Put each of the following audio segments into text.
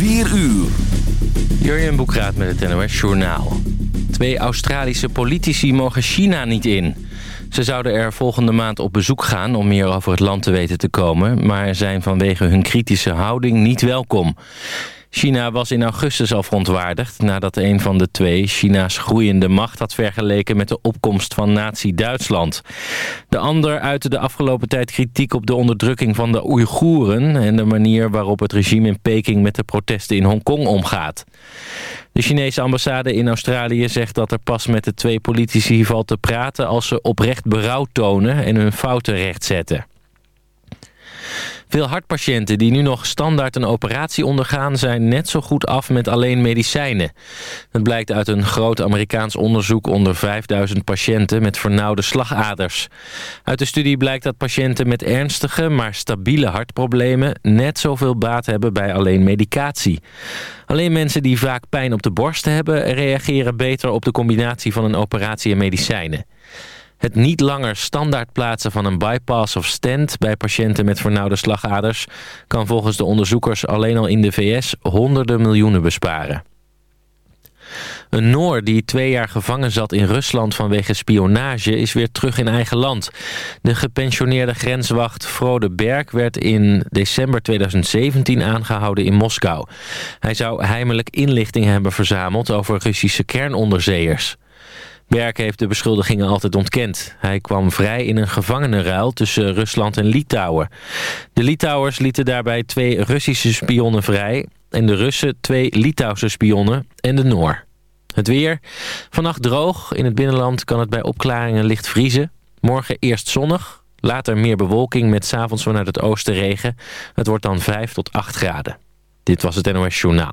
4 uur. Jurjen Boekraat met het NOS Journaal. Twee Australische politici mogen China niet in. Ze zouden er volgende maand op bezoek gaan om meer over het land te weten te komen... maar zijn vanwege hun kritische houding niet welkom. China was in augustus al verontwaardigd nadat een van de twee China's groeiende macht had vergeleken met de opkomst van nazi-Duitsland. De ander uitte de afgelopen tijd kritiek op de onderdrukking van de Oeigoeren en de manier waarop het regime in Peking met de protesten in Hongkong omgaat. De Chinese ambassade in Australië zegt dat er pas met de twee politici valt te praten als ze oprecht berouw tonen en hun fouten rechtzetten. Veel hartpatiënten die nu nog standaard een operatie ondergaan... zijn net zo goed af met alleen medicijnen. Dat blijkt uit een groot Amerikaans onderzoek onder 5000 patiënten... met vernauwde slagaders. Uit de studie blijkt dat patiënten met ernstige, maar stabiele hartproblemen... net zoveel baat hebben bij alleen medicatie. Alleen mensen die vaak pijn op de borst hebben... reageren beter op de combinatie van een operatie en medicijnen. Het niet langer standaard plaatsen van een bypass of stent... bij patiënten met vernauwde slagaders... kan volgens de onderzoekers alleen al in de VS honderden miljoenen besparen. Een Noor die twee jaar gevangen zat in Rusland vanwege spionage is weer terug in eigen land. De gepensioneerde grenswacht Frode Berg werd in december 2017 aangehouden in Moskou. Hij zou heimelijk inlichtingen hebben verzameld over Russische kernonderzeeërs. Berk heeft de beschuldigingen altijd ontkend. Hij kwam vrij in een gevangenenruil tussen Rusland en Litouwen. De Litouwers lieten daarbij twee Russische spionnen vrij... en de Russen twee Litouwse spionnen en de Noor. Het weer. Vannacht droog. In het binnenland kan het bij opklaringen licht vriezen. Morgen eerst zonnig. Later meer bewolking met s'avonds vanuit het oosten regen. Het wordt dan 5 tot 8 graden. Dit was het NOS Journaal.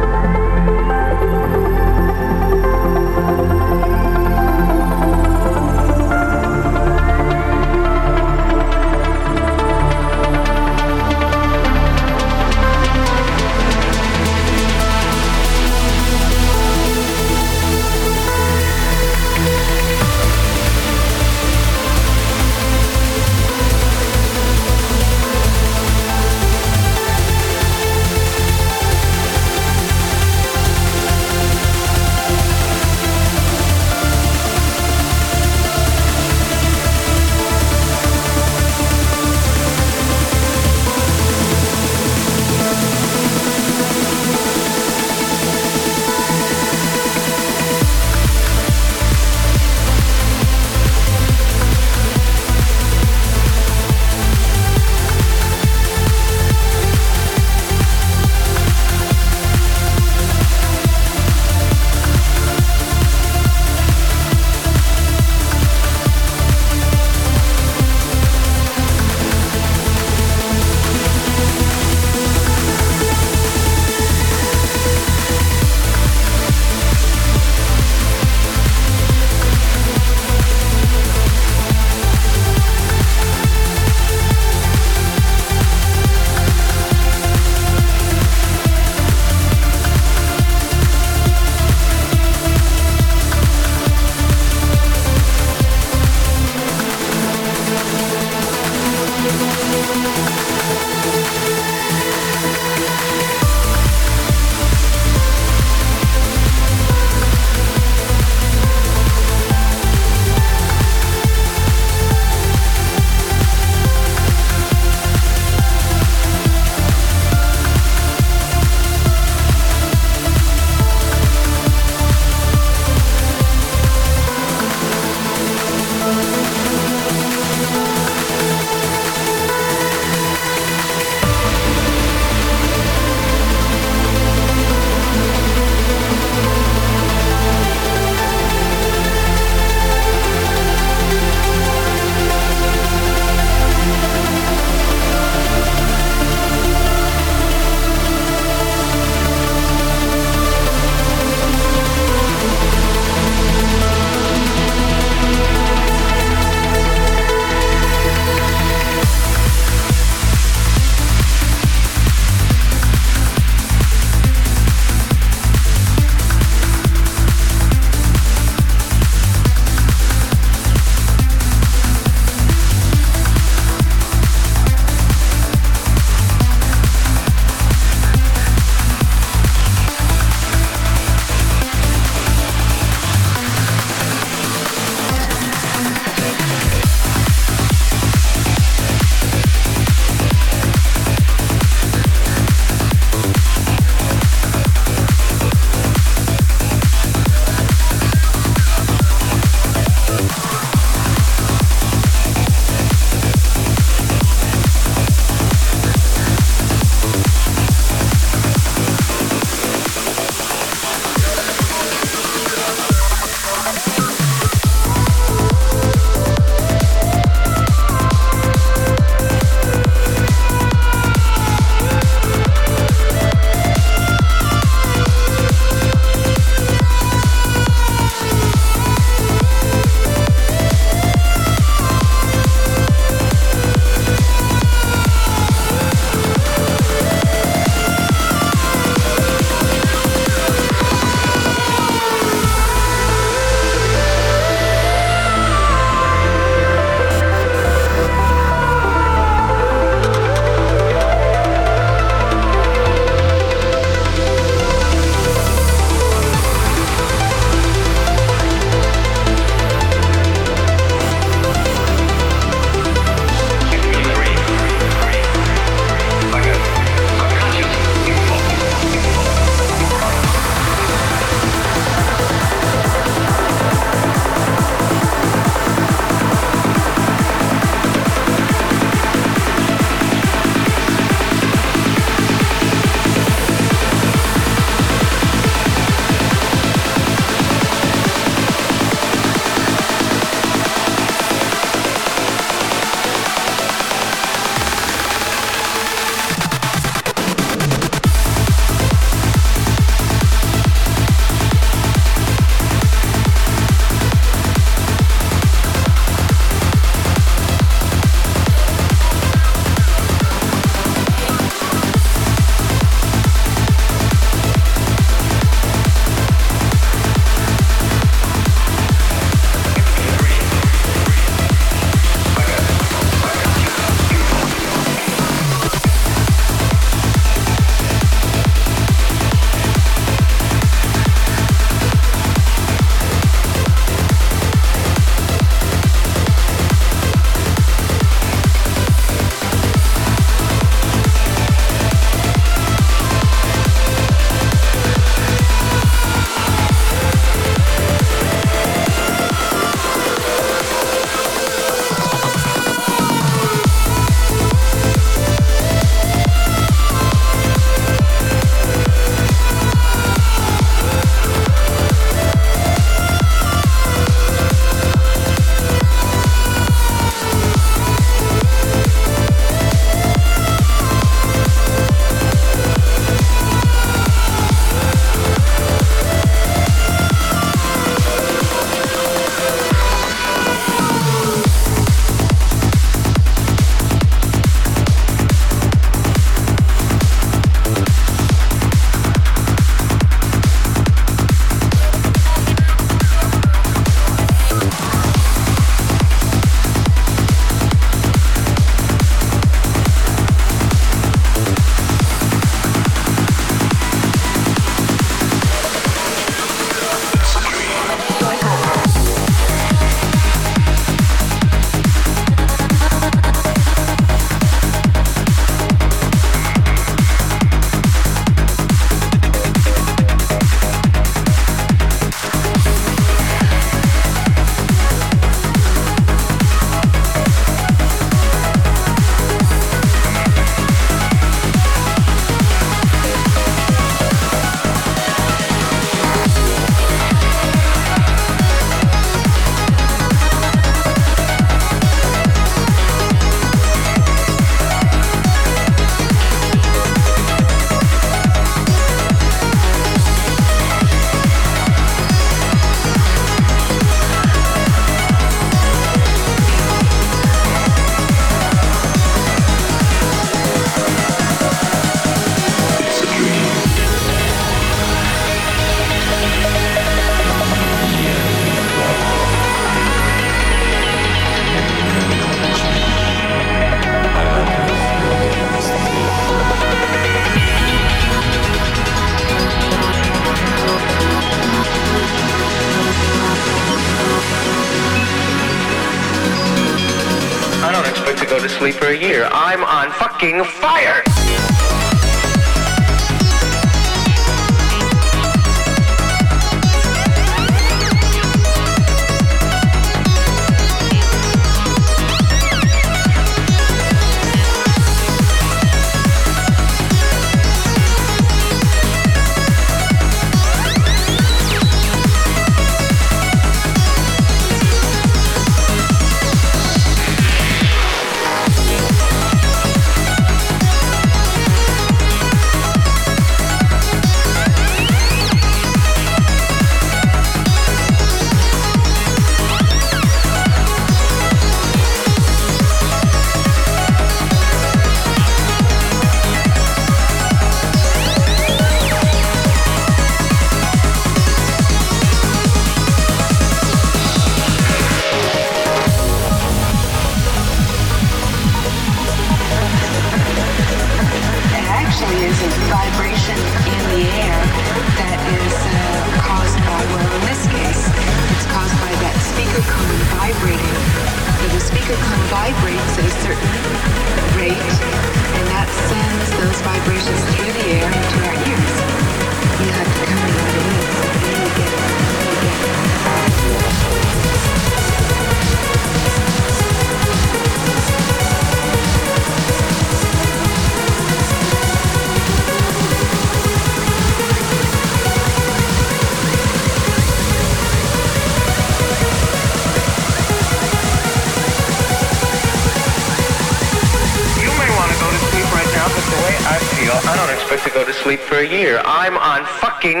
¿Quién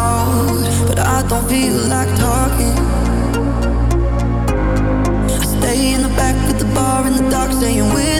out, but I don't feel like talking. I stay in the back of the bar in the dark, staying with.